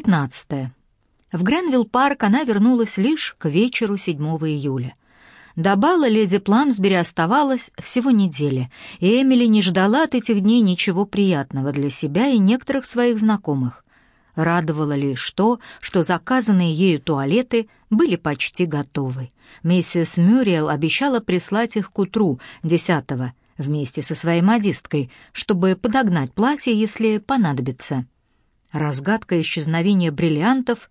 15. В Гренвилл-парк она вернулась лишь к вечеру 7 июля. До бала леди Пламсбери оставалось всего неделя, и Эмили не ждала от этих дней ничего приятного для себя и некоторых своих знакомых. Радовало лишь то, что заказанные ею туалеты были почти готовы. Миссис Мюриел обещала прислать их к утру, десятого, вместе со своей модисткой, чтобы подогнать платье, если понадобится. Разгадка исчезновения бриллиантов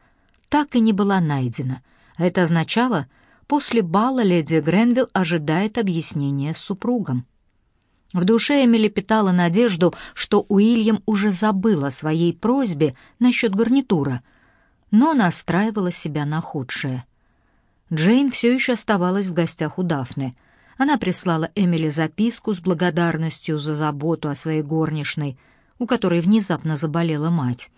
так и не была найдена. Это означало, после бала леди Гренвилл ожидает объяснения с супругом. В душе Эмили питала надежду, что Уильям уже забыл о своей просьбе насчет гарнитура, но настраивала себя на худшее. Джейн все еще оставалась в гостях у Дафны. Она прислала Эмили записку с благодарностью за заботу о своей горничной, у которой внезапно заболела мать.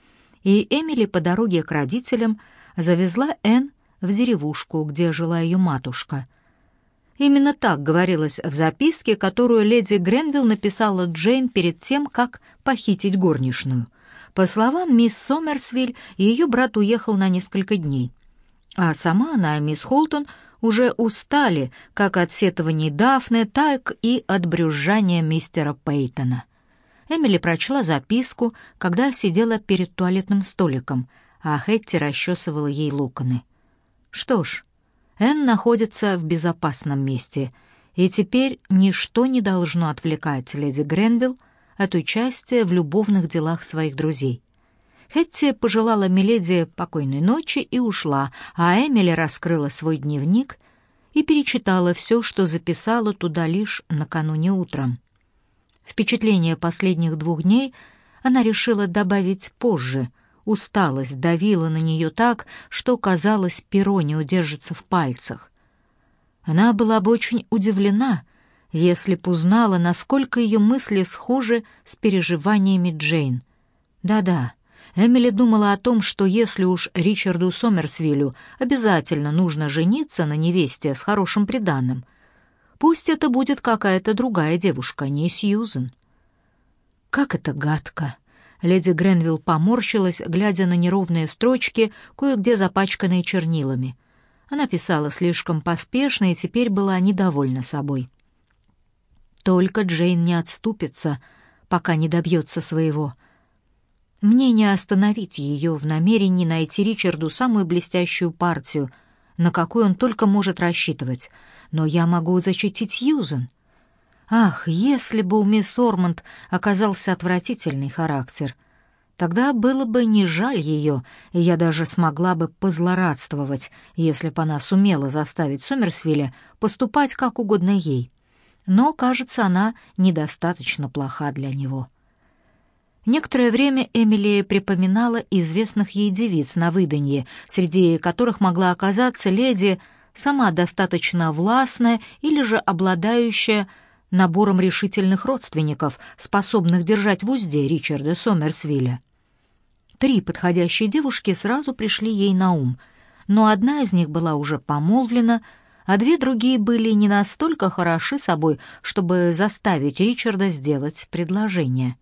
И Эмили по дороге к родителям завезла Энн в деревушку, где жила ее матушка. Именно так говорилось в записке, которую леди Гренвилл написала Джейн перед тем, как похитить горничную. По словам мисс Сомерсвиль, ее брат уехал на несколько дней. А сама она и мисс Холтон уже устали как от сетований Дафны, так и от брюзжания мистера Пейтона. Эмили прочла записку, когда сидела перед туалетным столиком, а Хэтти расчесывала ей локоны. Что ж, Энн находится в безопасном месте, и теперь ничто не должно отвлекать леди Гренвилл от участия в любовных делах своих друзей. Хэтти пожелала Миледи покойной ночи и ушла, а Эмили раскрыла свой дневник и перечитала все, что записала туда лишь накануне утром. Впечатление последних двух дней она решила добавить позже. Усталость давила на нее так, что, казалось, перо не удержится в пальцах. Она была бы очень удивлена, если б узнала, насколько ее мысли схожи с переживаниями Джейн. Да-да, Эмили думала о том, что если уж Ричарду Сомерсвиллю обязательно нужно жениться на невесте с хорошим приданым, Пусть это будет какая-то другая девушка, не Сьюзен. Как это гадко. Леди Гренвилл поморщилась, глядя на неровные строчки, кое-где запачканные чернилами. Она писала слишком поспешно и теперь была недовольна собой. Только Джейн не отступится, пока не добьется своего. Мне не остановить ее в намерении найти Ричарду самую блестящую партию, на какую он только может рассчитывать — но я могу защитить Сьюзен. Ах, если бы у мисс Ормонд оказался отвратительный характер, тогда было бы не жаль ее, и я даже смогла бы позлорадствовать, если бы она сумела заставить Сомерсвилля поступать как угодно ей. Но, кажется, она недостаточно плоха для него. Некоторое время Эмили припоминала известных ей девиц на выданье, среди которых могла оказаться леди сама достаточно властная или же обладающая набором решительных родственников, способных держать в узде Ричарда Сомерсвилля. Три подходящие девушки сразу пришли ей на ум, но одна из них была уже помолвлена, а две другие были не настолько хороши собой, чтобы заставить Ричарда сделать предложение.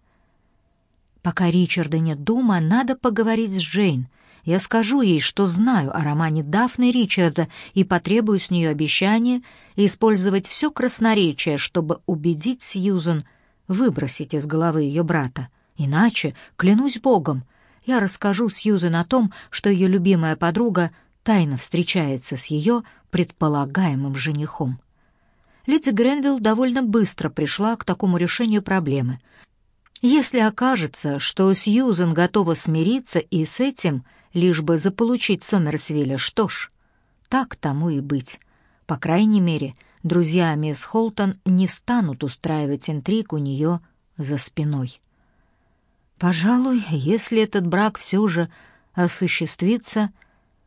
Пока Ричарда нет дома, надо поговорить с Джейн — я скажу ей, что знаю о романе Дафны Ричарда и потребую с нее обещания использовать все красноречие, чтобы убедить Сьюзен выбросить из головы ее брата. Иначе, клянусь Богом, я расскажу Сьюзен о том, что ее любимая подруга тайно встречается с ее предполагаемым женихом. Леди Гренвилл довольно быстро пришла к такому решению проблемы. Если окажется, что Сьюзен готова смириться и с этим – лишь бы заполучить Сомерсвилля. Что ж, так тому и быть. По крайней мере, друзья мисс Холтон не станут устраивать интриг у нее за спиной. Пожалуй, если этот брак все же осуществится,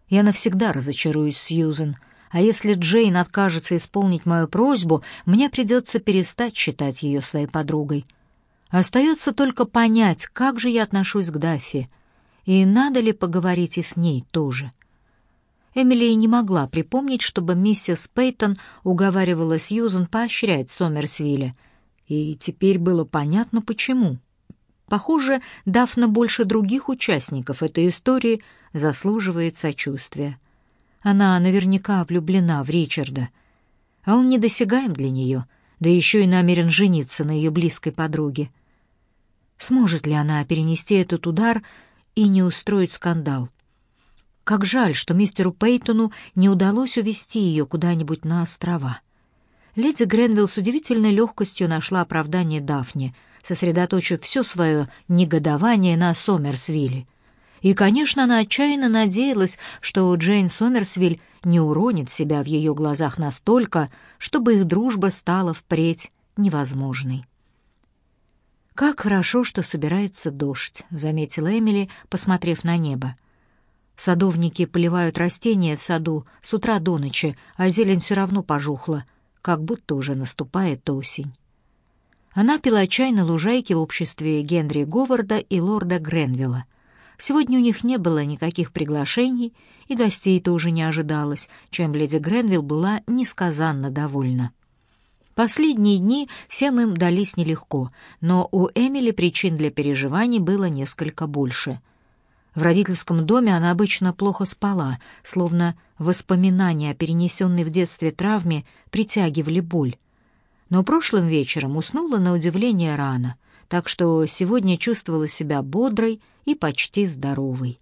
я навсегда разочаруюсь Сьюзен, а если Джейн откажется исполнить мою просьбу, мне придется перестать считать ее своей подругой. Остается только понять, как же я отношусь к Даффи — и надо ли поговорить и с ней тоже. Эмили не могла припомнить, чтобы миссис Пейтон уговаривала Сьюзен поощрять Сомерсвилля, и теперь было понятно, почему. Похоже, Дафна больше других участников этой истории заслуживает сочувствия. Она наверняка влюблена в Ричарда, а он недосягаем для нее, да еще и намерен жениться на ее близкой подруге. Сможет ли она перенести этот удар и не устроить скандал? Как жаль, что мистеру Пейтону не удалось увести ее куда-нибудь на острова. Леди Гренвилл с удивительной легкостью нашла оправдание Дафне — сосредоточив все свое негодование на Сомерсвилле. И, конечно, она отчаянно надеялась, что Джейн Сомерсвиль не уронит себя в ее глазах настолько, чтобы их дружба стала впредь невозможной. «Как хорошо, что собирается дождь», — заметила Эмили, посмотрев на небо. Садовники поливают растения в саду с утра до ночи, а зелень все равно пожухла, как будто уже наступает осень. Она пила чай на лужайке в обществе Генри Говарда и лорда Гренвилла. Сегодня у них не было никаких приглашений, и гостей тоже не ожидалось, чем леди Гренвилл была несказанно довольна. Последние дни всем им дались нелегко, но у Эмили причин для переживаний было несколько больше. В родительском доме она обычно плохо спала, словно воспоминания о перенесенной в детстве травме притягивали боль но прошлым вечером уснула на удивление рано, так что сегодня чувствовала себя бодрой и почти здоровой.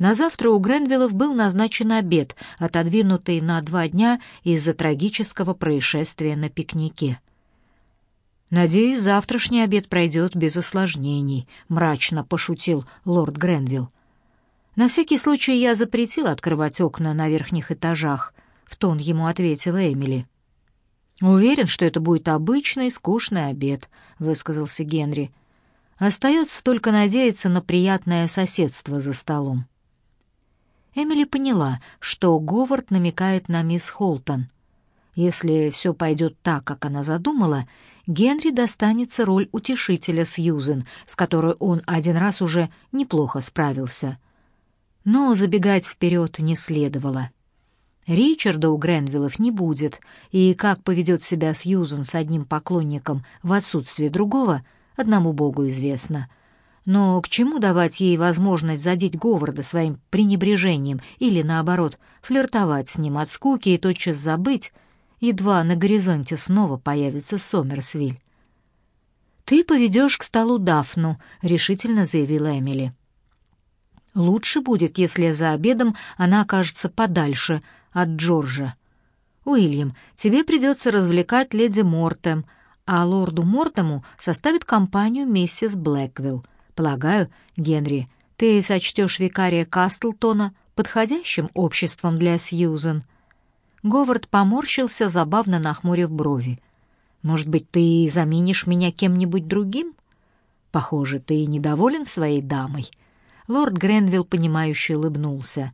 На завтра у Гренвиллов был назначен обед, отодвинутый на два дня из-за трагического происшествия на пикнике. «Надеюсь, завтрашний обед пройдет без осложнений», — мрачно пошутил лорд Гренвилл. «На всякий случай я запретил открывать окна на верхних этажах», — в тон ему ответила Эмили. «Уверен, что это будет обычный скучный обед», — высказался Генри. «Остается только надеяться на приятное соседство за столом». Эмили поняла, что Говард намекает на мисс Холтон. Если все пойдет так, как она задумала, Генри достанется роль утешителя Сьюзен, с которой он один раз уже неплохо справился. Но забегать вперед не следовало. Ричарда у Гренвиллов не будет, и как поведет себя Сьюзен с одним поклонником в отсутствие другого, одному богу известно. Но к чему давать ей возможность задеть Говарда своим пренебрежением или, наоборот, флиртовать с ним от скуки и тотчас забыть, едва на горизонте снова появится Сомерсвиль? «Ты поведешь к столу Дафну», — решительно заявила Эмили. «Лучше будет, если за обедом она окажется подальше от Джорджа. «Уильям, тебе придется развлекать леди Мортем, а лорду Мортему составит компанию миссис Блэквилл. Полагаю, Генри, ты сочтешь викария Кастлтона подходящим обществом для Сьюзен». Говард поморщился, забавно нахмурив брови. «Может быть, ты заменишь меня кем-нибудь другим?» «Похоже, ты недоволен своей дамой». Лорд Гренвилл, понимающе улыбнулся.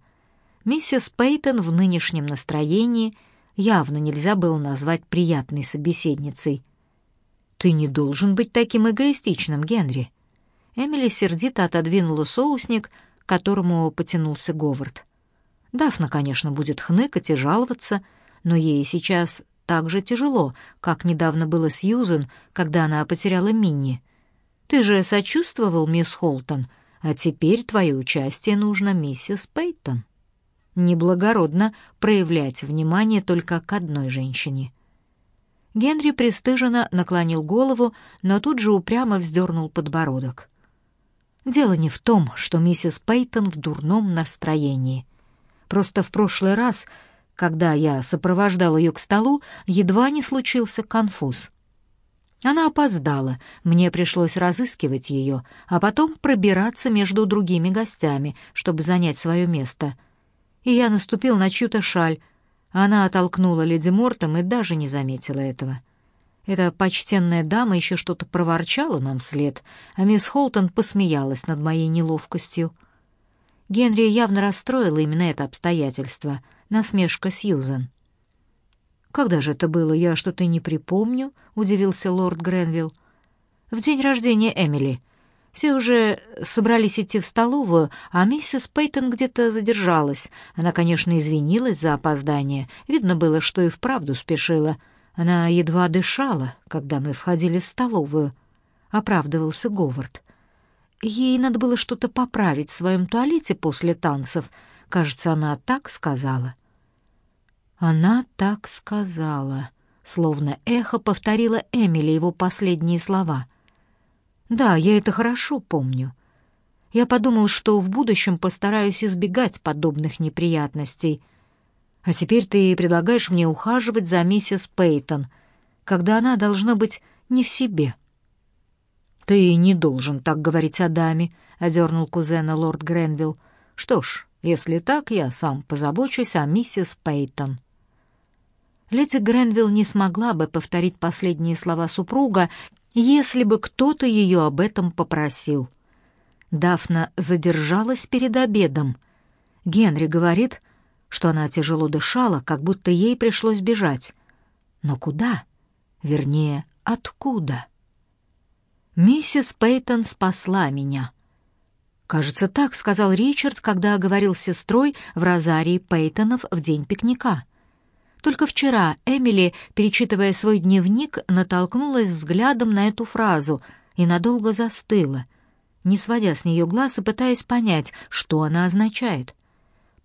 Миссис Пейтон в нынешнем настроении явно нельзя было назвать приятной собеседницей. «Ты не должен быть таким эгоистичным, Генри». Эмили сердито отодвинула соусник, к которому потянулся Говард. Дафна, конечно, будет хныкать и жаловаться, но ей сейчас так же тяжело, как недавно было Сьюзен, когда она потеряла Минни. Ты же сочувствовал, мисс Холтон, а теперь твое участие нужно миссис Пейтон неблагородно проявлять внимание только к одной женщине. Генри пристыженно наклонил голову, но тут же упрямо вздернул подбородок. Дело не в том, что миссис Пейтон в дурном настроении. Просто в прошлый раз, когда я сопровождал ее к столу, едва не случился конфуз. Она опоздала, мне пришлось разыскивать ее, а потом пробираться между другими гостями, чтобы занять свое место — и я наступил на чью-то шаль. Она оттолкнула леди Мортом и даже не заметила этого. Эта почтенная дама еще что-то проворчала нам вслед, а мисс Холтон посмеялась над моей неловкостью. Генри явно расстроило именно это обстоятельство, насмешка Сьюзен. «Когда же это было? Я что-то не припомню», — удивился лорд Гренвилл. «В день рождения Эмили. Все уже собрались идти в столовую, а миссис Пейтон где-то задержалась. Она, конечно, извинилась за опоздание. Видно было, что и вправду спешила. Она едва дышала, когда мы входили в столовую. Оправдывался Говард. ей надо было что-то поправить в своем туалете после танцев. Кажется, она так сказала. Она так сказала, словно эхо повторила Эмили его последние слова. Да, я это хорошо помню. Я подумал, что в будущем постараюсь избегать подобных неприятностей. А теперь ты предлагаешь мне ухаживать за миссис Пейтон, когда она должна быть не в себе. Ты не должен так говорить о даме, одернул кузена лорд Гренвилл. Что ж, если так, я сам позабочусь о миссис Пейтон. Леди Гренвилл не смогла бы повторить последние слова супруга, если бы кто-то ее об этом попросил. Дафна задержалась перед обедом. Генри говорит, что она тяжело дышала, как будто ей пришлось бежать. Но куда? Вернее, откуда? Миссис Пейтон спасла меня. Кажется, так сказал Ричард, когда говорил с сестрой в розарии Пейтонов в день пикника. Только вчера Эмили, перечитывая свой дневник, натолкнулась взглядом на эту фразу и надолго застыла, не сводя с нее глаз и пытаясь понять, что она означает.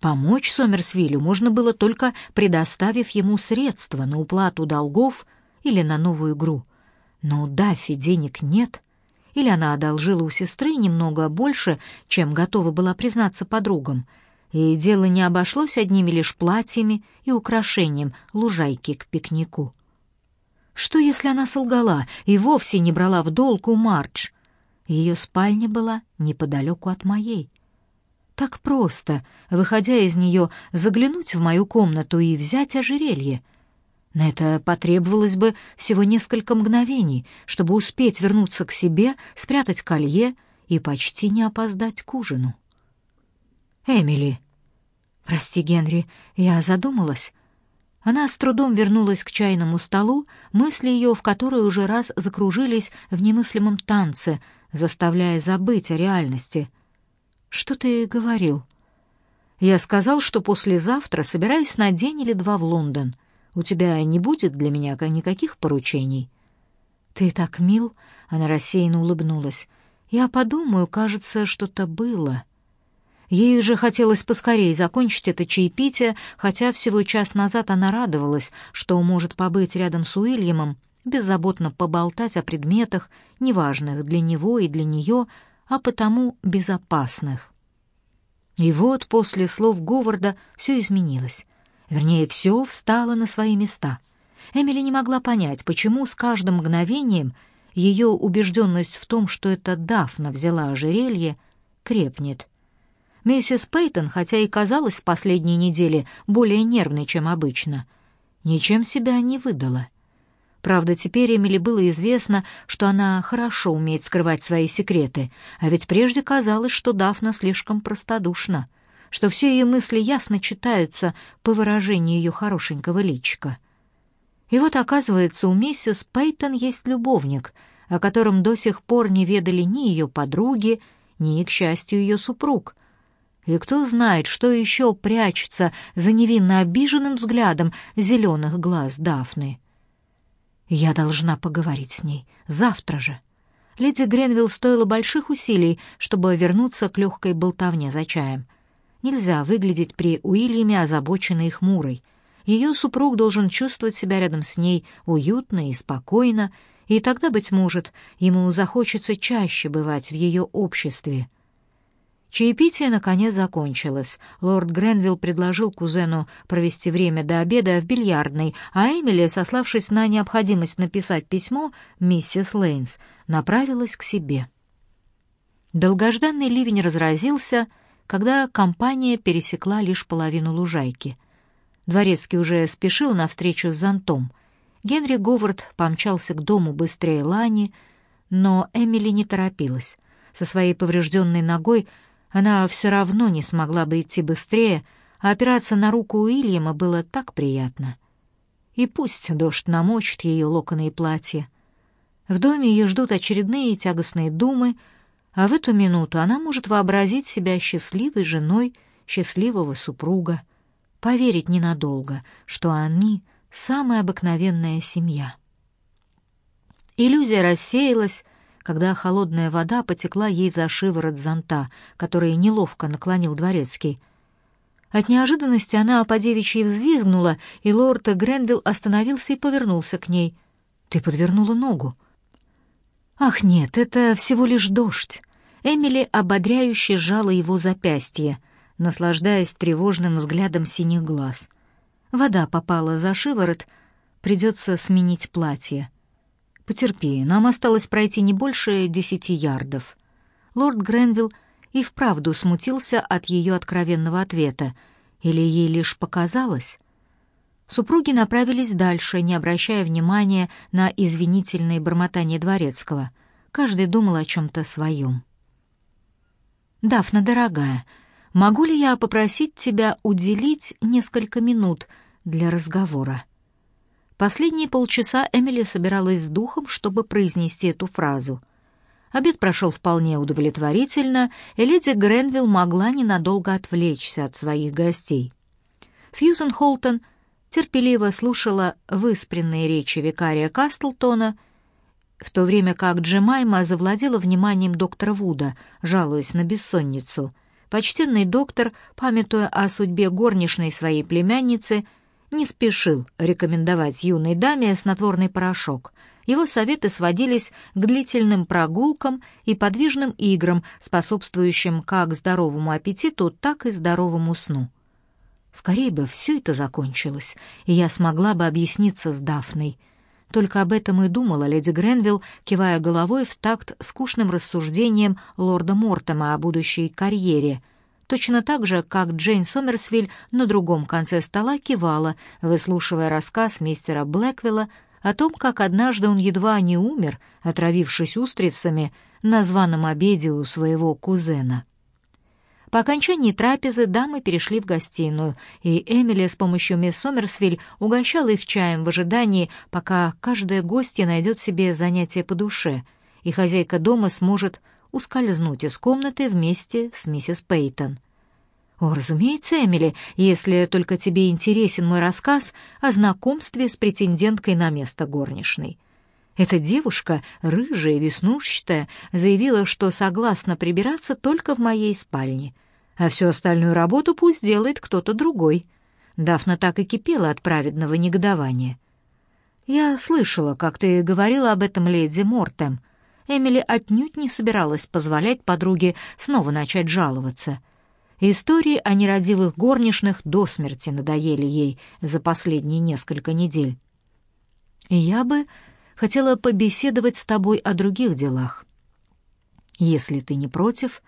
Помочь Сомерсвиллю можно было только предоставив ему средства на уплату долгов или на новую игру. Но у Даффи денег нет, или она одолжила у сестры немного больше, чем готова была признаться подругам, и дело не обошлось одними лишь платьями и украшением лужайки к пикнику. Что, если она солгала и вовсе не брала в долг у Мардж? Ее спальня была неподалеку от моей. Так просто, выходя из нее, заглянуть в мою комнату и взять ожерелье. На это потребовалось бы всего несколько мгновений, чтобы успеть вернуться к себе, спрятать колье и почти не опоздать к ужину. «Эмили!» «Прости, Генри, я задумалась». Она с трудом вернулась к чайному столу, мысли ее в которой уже раз закружились в немыслимом танце, заставляя забыть о реальности — «Что ты говорил?» «Я сказал, что послезавтра собираюсь на день или два в Лондон. У тебя не будет для меня никаких поручений». «Ты так мил», — она рассеянно улыбнулась. «Я подумаю, кажется, что-то было». Ей уже хотелось поскорее закончить это чаепитие, хотя всего час назад она радовалась, что может побыть рядом с Уильямом, беззаботно поболтать о предметах, неважных для него и для нее, а потому безопасных. И вот после слов Говарда все изменилось. Вернее, все встало на свои места. Эмили не могла понять, почему с каждым мгновением ее убежденность в том, что это Дафна взяла ожерелье, крепнет. Миссис Пейтон, хотя и казалась в последние недели более нервной, чем обычно, ничем себя не выдала. Правда, теперь Эмили было известно, что она хорошо умеет скрывать свои секреты, а ведь прежде казалось, что Дафна слишком простодушна, что все ее мысли ясно читаются по выражению ее хорошенького личика. И вот, оказывается, у миссис Пейтон есть любовник, о котором до сих пор не ведали ни ее подруги, ни, к счастью, ее супруг — и кто знает, что еще прячется за невинно обиженным взглядом зеленых глаз Дафны. Я должна поговорить с ней. Завтра же. Леди Гренвилл стоило больших усилий, чтобы вернуться к легкой болтовне за чаем. Нельзя выглядеть при Уильяме озабоченной и хмурой. Ее супруг должен чувствовать себя рядом с ней уютно и спокойно, и тогда, быть может, ему захочется чаще бывать в ее обществе — Чаепитие, наконец, закончилось. Лорд Гренвилл предложил кузену провести время до обеда в бильярдной, а Эмили, сославшись на необходимость написать письмо, миссис Лейнс, направилась к себе. Долгожданный ливень разразился, когда компания пересекла лишь половину лужайки. Дворецкий уже спешил навстречу с зонтом. Генри Говард помчался к дому быстрее Лани, но Эмили не торопилась. Со своей поврежденной ногой она все равно не смогла бы идти быстрее, а опираться на руку Уильяма было так приятно. И пусть дождь намочит ее локоны и платье. В доме ее ждут очередные тягостные думы, а в эту минуту она может вообразить себя счастливой женой счастливого супруга, поверить ненадолго, что они — самая обыкновенная семья. Иллюзия рассеялась, когда холодная вода потекла ей за шиворот зонта, который неловко наклонил дворецкий. От неожиданности она по девичьей взвизгнула, и лорд Гренвилл остановился и повернулся к ней. «Ты подвернула ногу». «Ах, нет, это всего лишь дождь». Эмили ободряюще сжала его запястье, наслаждаясь тревожным взглядом синих глаз. Вода попала за шиворот, придется сменить платье. «Потерпи, нам осталось пройти не больше десяти ярдов». Лорд Гренвилл и вправду смутился от ее откровенного ответа, или ей лишь показалось? Супруги направились дальше, не обращая внимания на извинительные бормотания дворецкого. Каждый думал о чем-то своем. «Дафна, дорогая, могу ли я попросить тебя уделить несколько минут для разговора?» Последние полчаса Эмили собиралась с духом, чтобы произнести эту фразу. Обед прошел вполне удовлетворительно, и леди Гренвилл могла ненадолго отвлечься от своих гостей. Сьюзен Холтон терпеливо слушала выспренные речи викария Кастлтона, в то время как Джемайма завладела вниманием доктора Вуда, жалуясь на бессонницу. Почтенный доктор, памятуя о судьбе горничной своей племянницы, не спешил рекомендовать юной даме снотворный порошок. Его советы сводились к длительным прогулкам и подвижным играм, способствующим как здоровому аппетиту, так и здоровому сну. Скорее бы все это закончилось, и я смогла бы объясниться с Дафной. Только об этом и думала леди Гренвилл, кивая головой в такт скучным рассуждением лорда Мортема о будущей карьере — точно так же, как Джейн Сомерсвиль на другом конце стола кивала, выслушивая рассказ мистера Блэквилла о том, как однажды он едва не умер, отравившись устрицами на званом обеде у своего кузена. По окончании трапезы дамы перешли в гостиную, и Эмили с помощью мисс Сомерсвиль угощала их чаем в ожидании, пока каждая гостья найдет себе занятие по душе, и хозяйка дома сможет ускользнуть из комнаты вместе с миссис Пейтон. «О, разумеется, Эмили, если только тебе интересен мой рассказ о знакомстве с претенденткой на место горничной». Эта девушка, рыжая, веснушчатая, заявила, что согласна прибираться только в моей спальне, а всю остальную работу пусть делает кто-то другой. Дафна так и кипела от праведного негодования. «Я слышала, как ты говорила об этом леди Мортем», Эмили отнюдь не собиралась позволять подруге снова начать жаловаться. Истории о нерадивых горничных до смерти надоели ей за последние несколько недель. «Я бы хотела побеседовать с тобой о других делах. Если ты не против,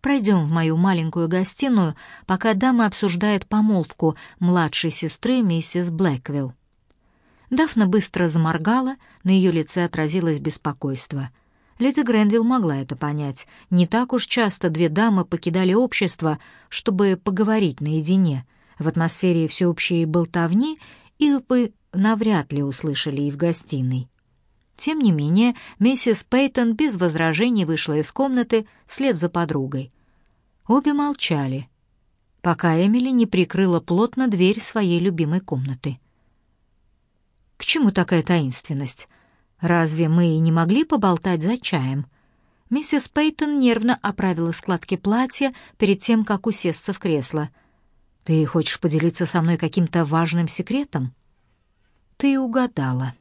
пройдем в мою маленькую гостиную, пока дама обсуждает помолвку младшей сестры миссис Блэквилл». Дафна быстро заморгала, на ее лице отразилось беспокойство — Леди Гренвилл могла это понять. Не так уж часто две дамы покидали общество, чтобы поговорить наедине. В атмосфере всеобщей болтовни их бы навряд ли услышали и в гостиной. Тем не менее, миссис Пейтон без возражений вышла из комнаты вслед за подругой. Обе молчали, пока Эмили не прикрыла плотно дверь своей любимой комнаты. «К чему такая таинственность?» Разве мы и не могли поболтать за чаем? Миссис Пейтон нервно оправила складки платья перед тем, как усесться в кресло. Ты хочешь поделиться со мной каким-то важным секретом? Ты угадала.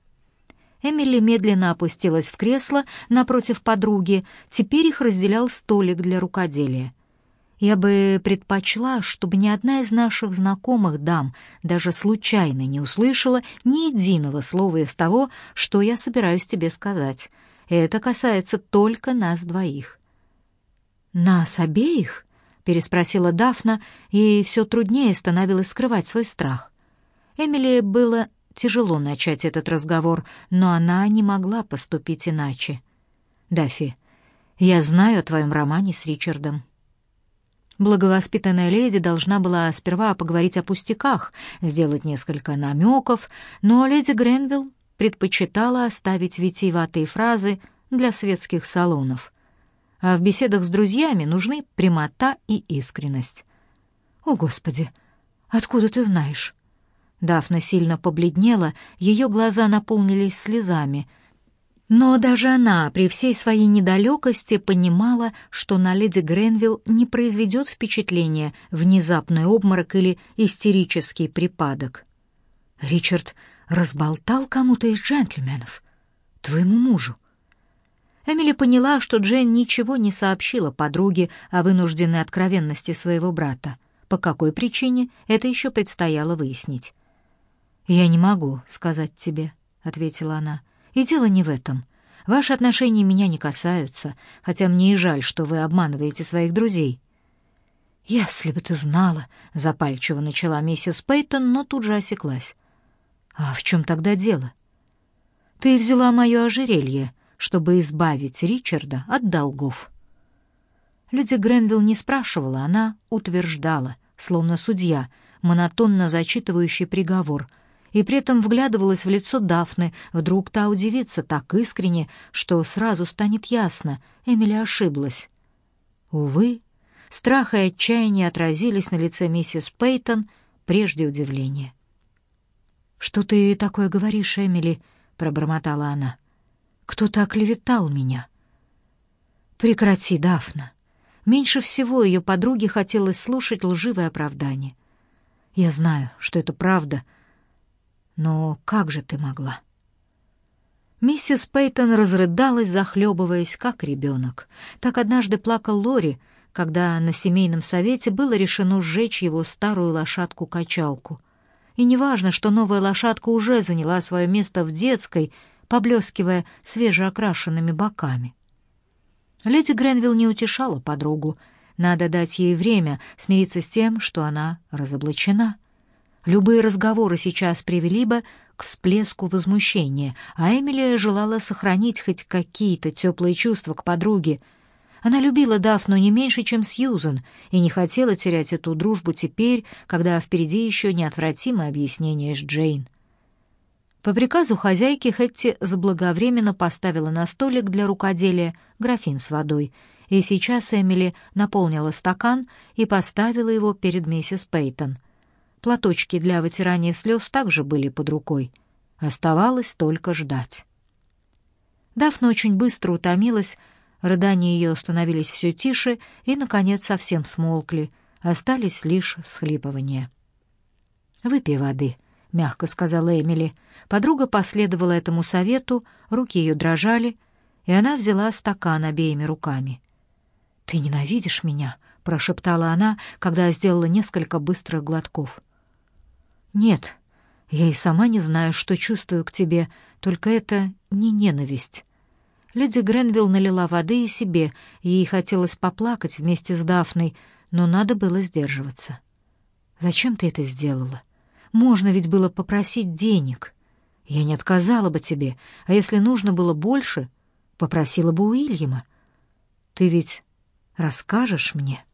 Эмили медленно опустилась в кресло напротив подруги. Теперь их разделял столик для рукоделия. Я бы предпочла, чтобы ни одна из наших знакомых дам даже случайно не услышала ни единого слова из того, что я собираюсь тебе сказать. Это касается только нас двоих. Нас обеих? переспросила Дафна, и все труднее становилось скрывать свой страх. Эмили было тяжело начать этот разговор, но она не могла поступить иначе. Дафи, я знаю о твоем романе с Ричардом. Благовоспитанная леди должна была сперва поговорить о пустяках, сделать несколько намеков, но леди Гренвилл предпочитала оставить витиеватые фразы для светских салонов. А в беседах с друзьями нужны прямота и искренность. «О, Господи! Откуда ты знаешь?» Дафна сильно побледнела, ее глаза наполнились слезами. Но даже она при всей своей недалекости понимала, что на леди Гренвилл не произведет впечатления внезапный обморок или истерический припадок. Ричард разболтал кому-то из джентльменов, твоему мужу. Эмили поняла, что Джейн ничего не сообщила подруге о вынужденной откровенности своего брата. По какой причине, это еще предстояло выяснить. «Я не могу сказать тебе», — ответила она. И дело не в этом. Ваши отношения меня не касаются, хотя мне и жаль, что вы обманываете своих друзей. Если бы ты знала, запальчиво начала миссис Пейтон, но тут же осеклась. А в чем тогда дело? Ты взяла мое ожерелье, чтобы избавить Ричарда от долгов. Леди Гренвилл не спрашивала, она утверждала, словно судья, монотонно зачитывающий приговор, и при этом вглядывалась в лицо Дафны. Вдруг та удивится так искренне, что сразу станет ясно, Эмили ошиблась. Увы, страх и отчаяние отразились на лице миссис Пейтон прежде удивления. «Что ты такое говоришь, Эмили?» — пробормотала она. «Кто-то оклеветал меня». «Прекрати, Дафна». Меньше всего ее подруге хотелось слушать лживое оправдание. «Я знаю, что это правда», — но как же ты могла? Миссис Пейтон разрыдалась, захлебываясь, как ребенок. Так однажды плакал Лори, когда на семейном совете было решено сжечь его старую лошадку-качалку. И неважно, что новая лошадка уже заняла свое место в детской, поблескивая свежеокрашенными боками. Леди Гренвилл не утешала подругу. Надо дать ей время смириться с тем, что она разоблачена — Любые разговоры сейчас привели бы к всплеску возмущения, а Эмили желала сохранить хоть какие-то теплые чувства к подруге. Она любила Дафну не меньше, чем Сьюзен, и не хотела терять эту дружбу теперь, когда впереди еще неотвратимое объяснение с Джейн. По приказу хозяйки Хэтти заблаговременно поставила на столик для рукоделия графин с водой, и сейчас Эмили наполнила стакан и поставила его перед миссис Пейтон — Платочки для вытирания слез также были под рукой. Оставалось только ждать. Дафна очень быстро утомилась, рыдания ее становились все тише и, наконец, совсем смолкли, остались лишь всхлипывания. «Выпей воды», — мягко сказала Эмили. Подруга последовала этому совету, руки ее дрожали, и она взяла стакан обеими руками. «Ты ненавидишь меня?» — прошептала она, когда сделала несколько быстрых глотков. Нет, я и сама не знаю, что чувствую к тебе, только это не ненависть. Леди Гренвилл налила воды и себе, ей хотелось поплакать вместе с Дафной, но надо было сдерживаться. Зачем ты это сделала? Можно ведь было попросить денег. Я не отказала бы тебе, а если нужно было больше, попросила бы Уильяма. Ты ведь расскажешь мне?»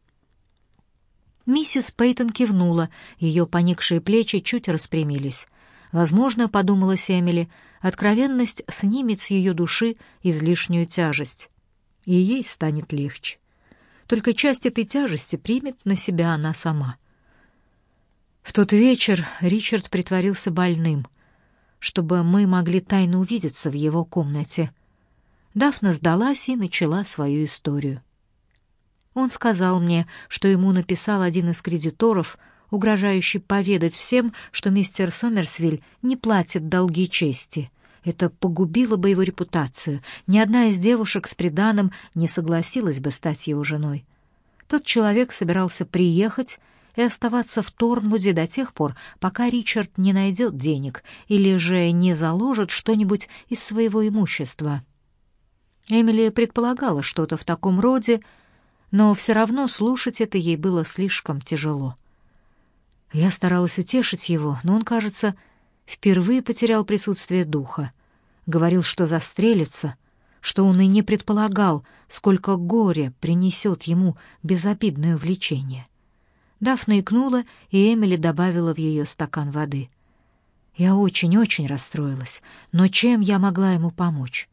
Миссис Пейтон кивнула, ее поникшие плечи чуть распрямились. Возможно, подумала Эмили, откровенность снимет с ее души излишнюю тяжесть, и ей станет легче. Только часть этой тяжести примет на себя она сама. В тот вечер Ричард притворился больным, чтобы мы могли тайно увидеться в его комнате. Дафна сдалась и начала свою историю. Он сказал мне, что ему написал один из кредиторов, угрожающий поведать всем, что мистер Сомерсвиль не платит долги чести. Это погубило бы его репутацию. Ни одна из девушек с приданым не согласилась бы стать его женой. Тот человек собирался приехать и оставаться в Торнвуде до тех пор, пока Ричард не найдет денег или же не заложит что-нибудь из своего имущества. Эмили предполагала что-то в таком роде, но все равно слушать это ей было слишком тяжело. Я старалась утешить его, но он, кажется, впервые потерял присутствие духа. Говорил, что застрелится, что он и не предполагал, сколько горя принесет ему безобидное увлечение. Дафна икнула, и Эмили добавила в ее стакан воды. Я очень-очень расстроилась, но чем я могла ему помочь?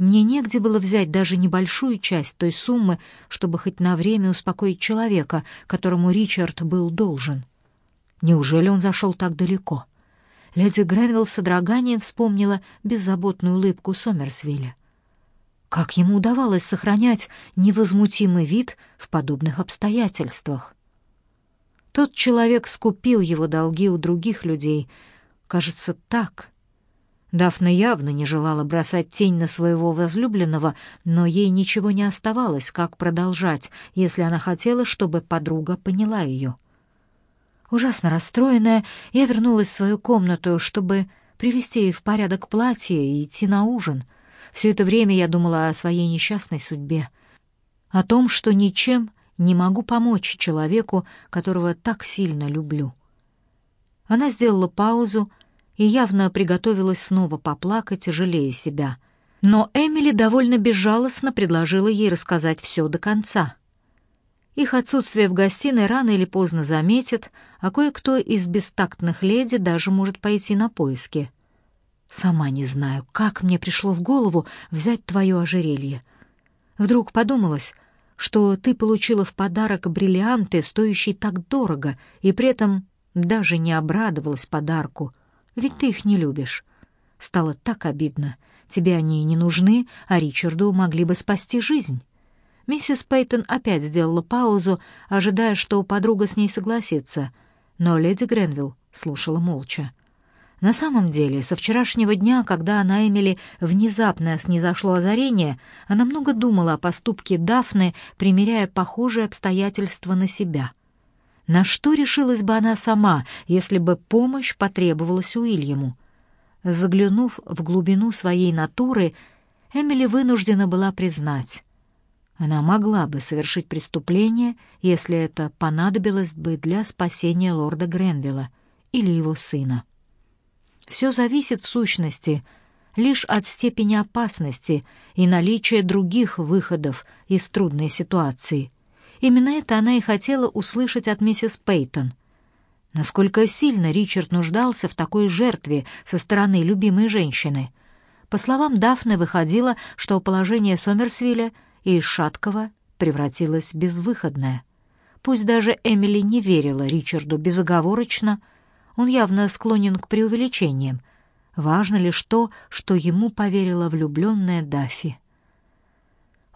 Мне негде было взять даже небольшую часть той суммы, чтобы хоть на время успокоить человека, которому Ричард был должен. Неужели он зашел так далеко? Леди Гренвилл с содроганием вспомнила беззаботную улыбку Сомерсвилля. Как ему удавалось сохранять невозмутимый вид в подобных обстоятельствах? Тот человек скупил его долги у других людей. Кажется, так. Дафна явно не желала бросать тень на своего возлюбленного, но ей ничего не оставалось, как продолжать, если она хотела, чтобы подруга поняла ее. Ужасно расстроенная, я вернулась в свою комнату, чтобы привести в порядок платье и идти на ужин. Все это время я думала о своей несчастной судьбе, о том, что ничем не могу помочь человеку, которого так сильно люблю. Она сделала паузу и явно приготовилась снова поплакать, жалея себя. Но Эмили довольно безжалостно предложила ей рассказать все до конца. Их отсутствие в гостиной рано или поздно заметят, а кое-кто из бестактных леди даже может пойти на поиски. Сама не знаю, как мне пришло в голову взять твое ожерелье. Вдруг подумалось, что ты получила в подарок бриллианты, стоящие так дорого, и при этом даже не обрадовалась подарку, ведь ты их не любишь. Стало так обидно. Тебе они не нужны, а Ричарду могли бы спасти жизнь. Миссис Пейтон опять сделала паузу, ожидая, что подруга с ней согласится, но леди Гренвилл слушала молча. На самом деле, со вчерашнего дня, когда на Эмили внезапно снизошло озарение, она много думала о поступке Дафны, примеряя похожие обстоятельства на себя. На что решилась бы она сама, если бы помощь потребовалась Уильяму? Заглянув в глубину своей натуры, Эмили вынуждена была признать. Она могла бы совершить преступление, если это понадобилось бы для спасения лорда Гренвилла или его сына. Все зависит в сущности лишь от степени опасности и наличия других выходов из трудной ситуации. Именно это она и хотела услышать от миссис Пейтон. Насколько сильно Ричард нуждался в такой жертве со стороны любимой женщины. По словам Дафны, выходило, что положение Сомерсвилля из шаткого превратилось в безвыходное. Пусть даже Эмили не верила Ричарду безоговорочно, он явно склонен к преувеличениям. Важно лишь то, что ему поверила влюбленная Даффи.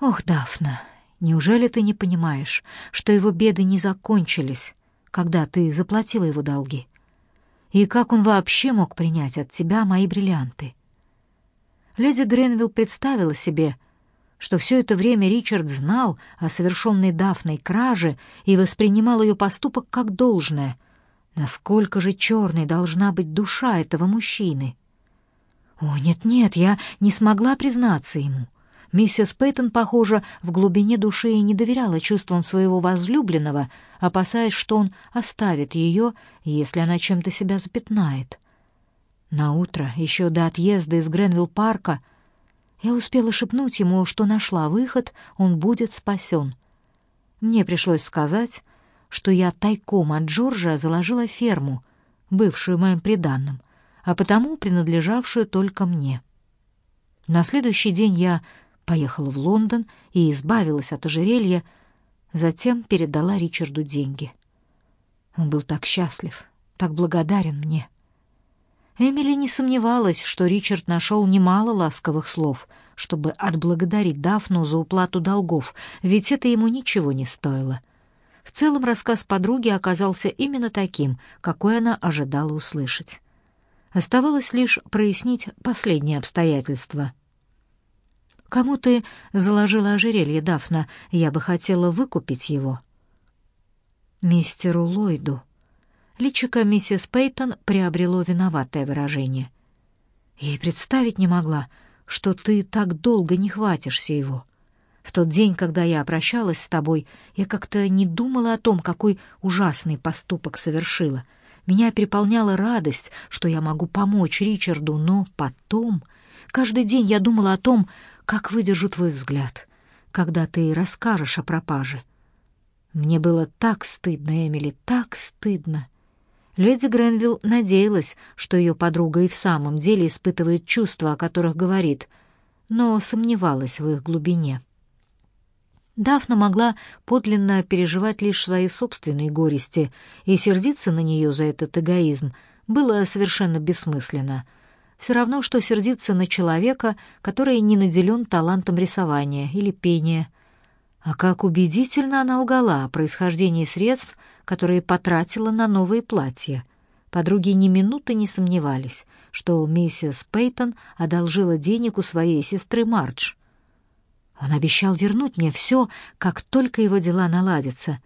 «Ох, Дафна, неужели ты не понимаешь, что его беды не закончились, когда ты заплатила его долги? И как он вообще мог принять от тебя мои бриллианты?» Леди Гренвилл представила себе, что все это время Ричард знал о совершенной Дафной краже и воспринимал ее поступок как должное, Насколько же черной должна быть душа этого мужчины? О, нет-нет, я не смогла признаться ему. Миссис Пейтон, похоже, в глубине души и не доверяла чувствам своего возлюбленного, опасаясь, что он оставит ее, если она чем-то себя запятнает. На утро, еще до отъезда из Гренвилл-парка, я успела шепнуть ему, что нашла выход, он будет спасен. Мне пришлось сказать, что я тайком от Джорджа заложила ферму, бывшую моим приданным, а потому принадлежавшую только мне. На следующий день я поехала в Лондон и избавилась от ожерелья, затем передала Ричарду деньги. Он был так счастлив, так благодарен мне. Эмили не сомневалась, что Ричард нашел немало ласковых слов, чтобы отблагодарить Дафну за уплату долгов, ведь это ему ничего не стоило — в целом рассказ подруги оказался именно таким, какой она ожидала услышать. Оставалось лишь прояснить последние обстоятельства. «Кому ты заложила ожерелье, Дафна? Я бы хотела выкупить его». «Мистеру Ллойду». Личико миссис Пейтон приобрело виноватое выражение. «Я и представить не могла, что ты так долго не хватишься его. В тот день, когда я прощалась с тобой, я как-то не думала о том, какой ужасный поступок совершила. Меня переполняла радость, что я могу помочь Ричарду, но потом... Каждый день я думала о том, как выдержу твой взгляд, когда ты расскажешь о пропаже. Мне было так стыдно, Эмили, так стыдно. Леди Гренвилл надеялась, что ее подруга и в самом деле испытывает чувства, о которых говорит, но сомневалась в их глубине. Дафна могла подлинно переживать лишь свои собственные горести, и сердиться на нее за этот эгоизм было совершенно бессмысленно. Все равно, что сердиться на человека, который не наделен талантом рисования или пения. А как убедительно она лгала о происхождении средств, которые потратила на новые платья. Подруги ни минуты не сомневались, что миссис Пейтон одолжила денег у своей сестры Мардж. Он обещал вернуть мне все, как только его дела наладятся,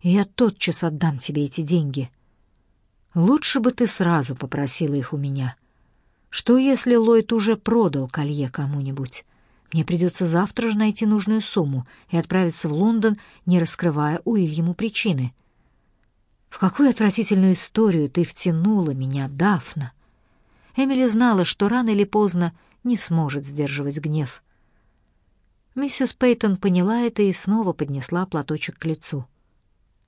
и я тотчас отдам тебе эти деньги. Лучше бы ты сразу попросила их у меня. Что, если Ллойд уже продал колье кому-нибудь? Мне придется завтра же найти нужную сумму и отправиться в Лондон, не раскрывая Уильяму причины. В какую отвратительную историю ты втянула меня, Дафна? Эмили знала, что рано или поздно не сможет сдерживать гнев. Миссис Пейтон поняла это и снова поднесла платочек к лицу.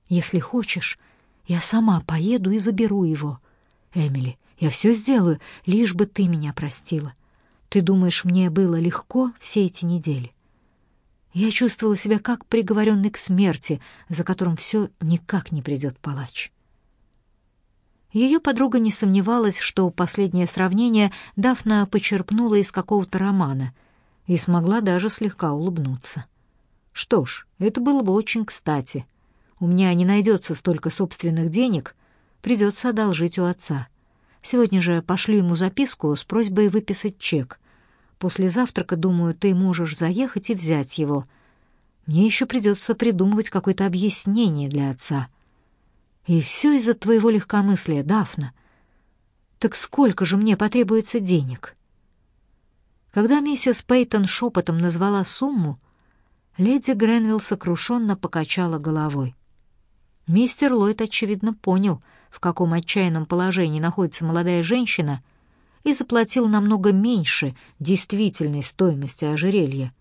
«Если хочешь, я сама поеду и заберу его. Эмили, я все сделаю, лишь бы ты меня простила. Ты думаешь, мне было легко все эти недели? Я чувствовала себя как приговоренный к смерти, за которым все никак не придет палач. Ее подруга не сомневалась, что последнее сравнение Дафна почерпнула из какого-то романа и смогла даже слегка улыбнуться. Что ж, это было бы очень кстати — у меня не найдется столько собственных денег, придется одолжить у отца. Сегодня же пошлю ему записку с просьбой выписать чек. После завтрака, думаю, ты можешь заехать и взять его. Мне еще придется придумывать какое-то объяснение для отца. И все из-за твоего легкомыслия, Дафна. Так сколько же мне потребуется денег?» Когда миссис Пейтон шепотом назвала сумму, леди Гренвилл сокрушенно покачала головой. Мистер Ллойд, очевидно, понял, в каком отчаянном положении находится молодая женщина, и заплатил намного меньше действительной стоимости ожерелья.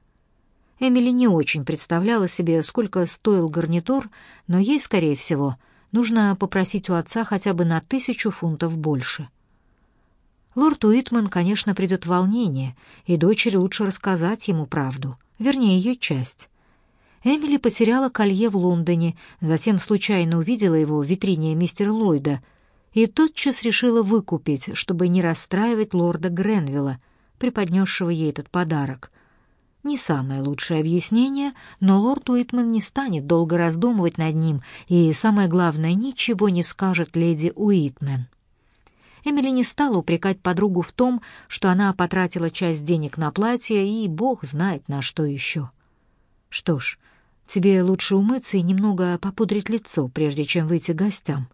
Эмили не очень представляла себе, сколько стоил гарнитур, но ей, скорее всего, нужно попросить у отца хотя бы на тысячу фунтов больше. Лорд Уитман, конечно, придет в волнение, и дочери лучше рассказать ему правду, вернее, ее часть. Эмили потеряла колье в Лондоне, затем случайно увидела его в витрине мистера Ллойда и тотчас решила выкупить, чтобы не расстраивать лорда Гренвилла, преподнесшего ей этот подарок. Не самое лучшее объяснение, но лорд Уитман не станет долго раздумывать над ним и, самое главное, ничего не скажет леди Уитмен. Эмили не стала упрекать подругу в том, что она потратила часть денег на платье и бог знает на что еще. Что ж, Тебе лучше умыться и немного попудрить лицо, прежде чем выйти к гостям».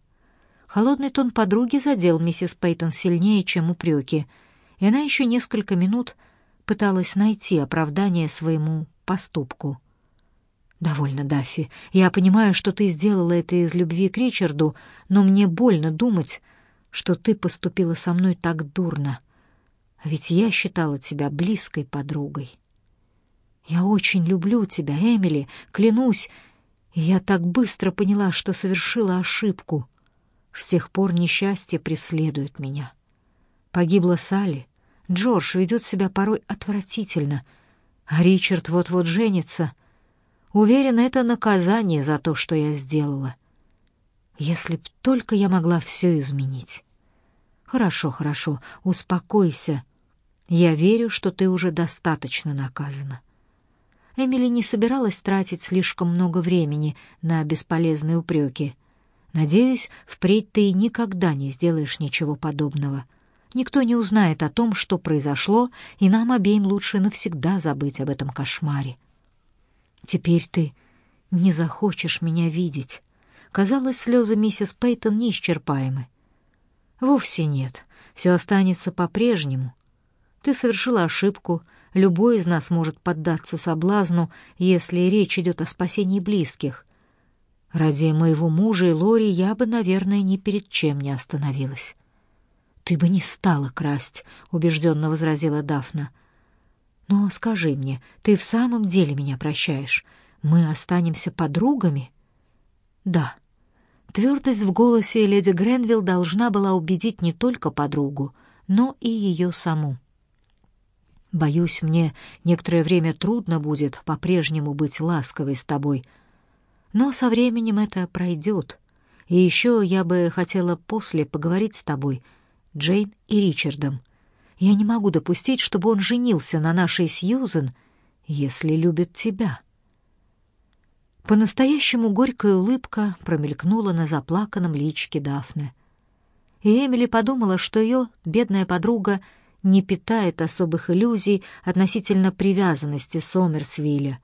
Холодный тон подруги задел миссис Пейтон сильнее, чем упреки, и она еще несколько минут пыталась найти оправдание своему поступку. «Довольно, Даффи. Я понимаю, что ты сделала это из любви к Ричарду, но мне больно думать, что ты поступила со мной так дурно. А ведь я считала тебя близкой подругой». Я очень люблю тебя, Эмили, клянусь. И я так быстро поняла, что совершила ошибку. С тех пор несчастье преследует меня. Погибла Салли. Джордж ведет себя порой отвратительно, а Ричард вот-вот женится. Уверена, это наказание за то, что я сделала. Если б только я могла все изменить. Хорошо, хорошо, успокойся. Я верю, что ты уже достаточно наказана. Эмили не собиралась тратить слишком много времени на бесполезные упреки. «Надеюсь, впредь ты никогда не сделаешь ничего подобного. Никто не узнает о том, что произошло, и нам обеим лучше навсегда забыть об этом кошмаре. Теперь ты не захочешь меня видеть». Казалось, слезы миссис Пейтон неисчерпаемы. «Вовсе нет. Все останется по-прежнему. Ты совершила ошибку, Любой из нас может поддаться соблазну, если речь идет о спасении близких. Ради моего мужа и Лори я бы, наверное, ни перед чем не остановилась. «Ты бы не стала красть», — убежденно возразила Дафна. «Но скажи мне, ты в самом деле меня прощаешь? Мы останемся подругами?» «Да». Твердость в голосе леди Гренвилл должна была убедить не только подругу, но и ее саму. Боюсь, мне некоторое время трудно будет по-прежнему быть ласковой с тобой. Но со временем это пройдет. И еще я бы хотела после поговорить с тобой, Джейн и Ричардом. Я не могу допустить, чтобы он женился на нашей Сьюзен, если любит тебя». По-настоящему горькая улыбка промелькнула на заплаканном личике Дафны. И Эмили подумала, что ее бедная подруга не питает особых иллюзий относительно привязанности Сомерсвилля.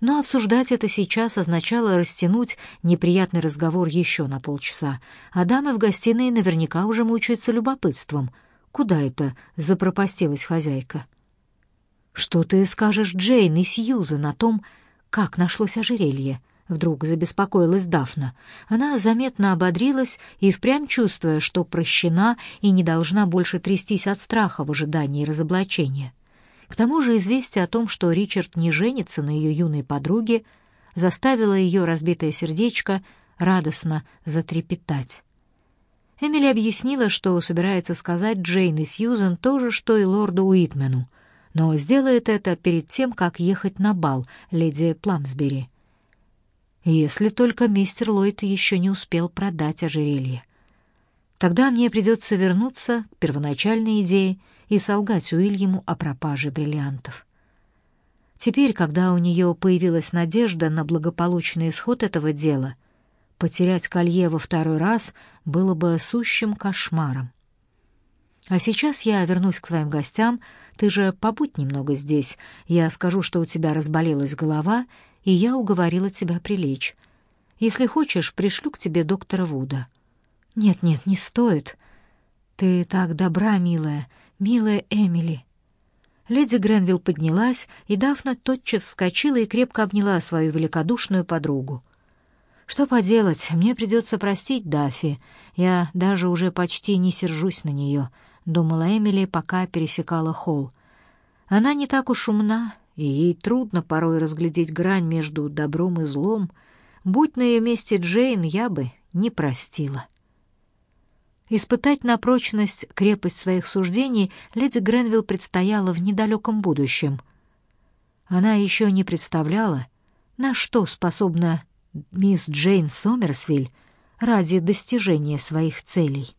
Но обсуждать это сейчас означало растянуть неприятный разговор еще на полчаса, а дамы в гостиной наверняка уже мучаются любопытством. Куда это запропастилась хозяйка? «Что ты скажешь Джейн и Сьюзен о том, как нашлось ожерелье? Вдруг забеспокоилась Дафна. Она заметно ободрилась и впрямь чувствуя, что прощена и не должна больше трястись от страха в ожидании разоблачения. К тому же известие о том, что Ричард не женится на ее юной подруге, заставило ее разбитое сердечко радостно затрепетать. Эмили объяснила, что собирается сказать Джейн и Сьюзен то же, что и лорду Уитмену, но сделает это перед тем, как ехать на бал леди Пламсбери. Если только мистер Ллойд еще не успел продать ожерелье. Тогда мне придется вернуться к первоначальной идее и солгать Уильяму о пропаже бриллиантов. Теперь, когда у нее появилась надежда на благополучный исход этого дела, потерять колье во второй раз было бы сущим кошмаром. А сейчас я вернусь к своим гостям. Ты же побудь немного здесь. Я скажу, что у тебя разболелась голова, и я уговорила тебя прилечь. Если хочешь, пришлю к тебе доктора Вуда». «Нет-нет, не стоит. Ты так добра, милая, милая Эмили». Леди Гренвилл поднялась, и Дафна тотчас вскочила и крепко обняла свою великодушную подругу. «Что поделать, мне придется простить Даффи. Я даже уже почти не сержусь на нее», — думала Эмили, пока пересекала холл. «Она не так уж умна, и ей трудно порой разглядеть грань между добром и злом. Будь на ее месте Джейн, я бы не простила. Испытать на прочность крепость своих суждений леди Гренвилл предстояло в недалеком будущем. Она еще не представляла, на что способна мисс Джейн Сомерсвиль ради достижения своих целей.